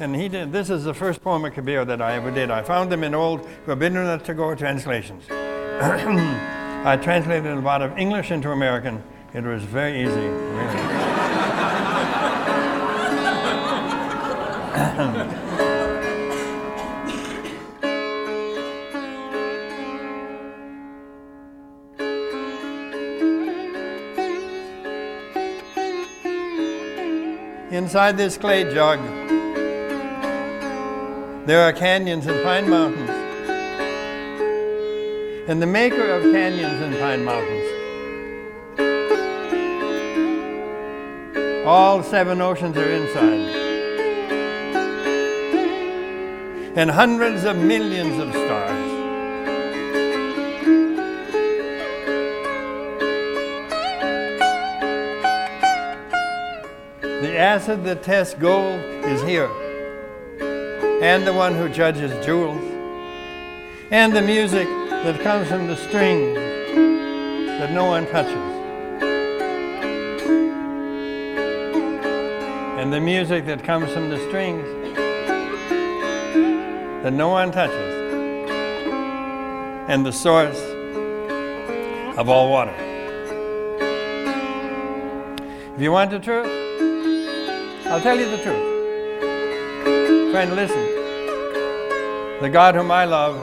and he did. This is the first poem of Kabir that I ever did. I found them in old Rabindranath Tagore translations. I translated a lot of English into American. It was very easy, really. Inside this clay jug, there are canyons and pine mountains. And the maker of canyons and pine mountains, all seven oceans are inside. And hundreds of millions of stars. The acid that tests gold is here, and the one who judges jewels, and the music that comes from the strings that no one touches, and the music that comes from the strings that no one touches, and the source of all water. If you want the truth, I'll tell you the truth. Friend, listen. The God whom I love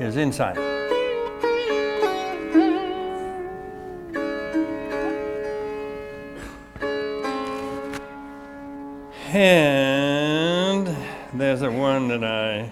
is inside. And there's a one that I